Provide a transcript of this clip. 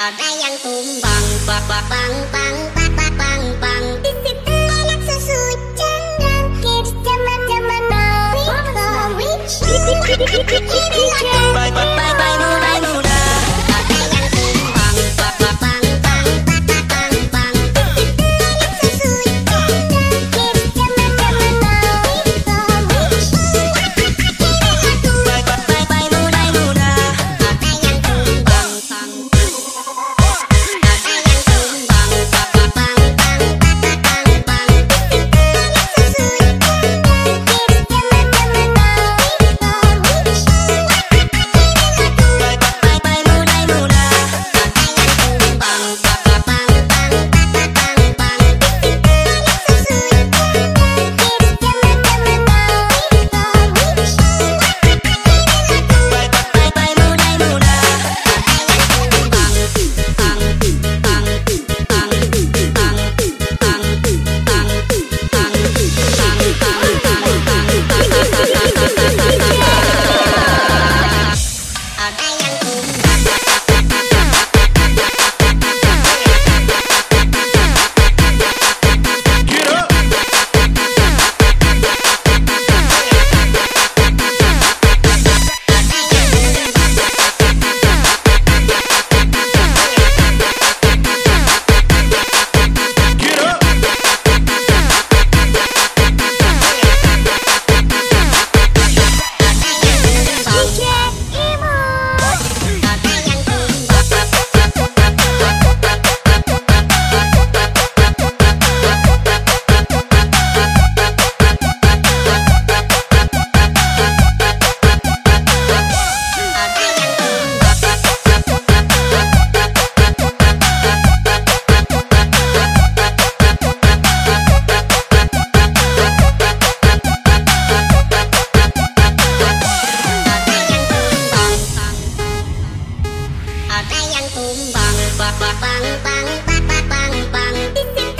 bằng bằng bằng bằng bằng bằng Bye bye. tung bằng bạc bạc bằng bằng bạc bạc bằng bằng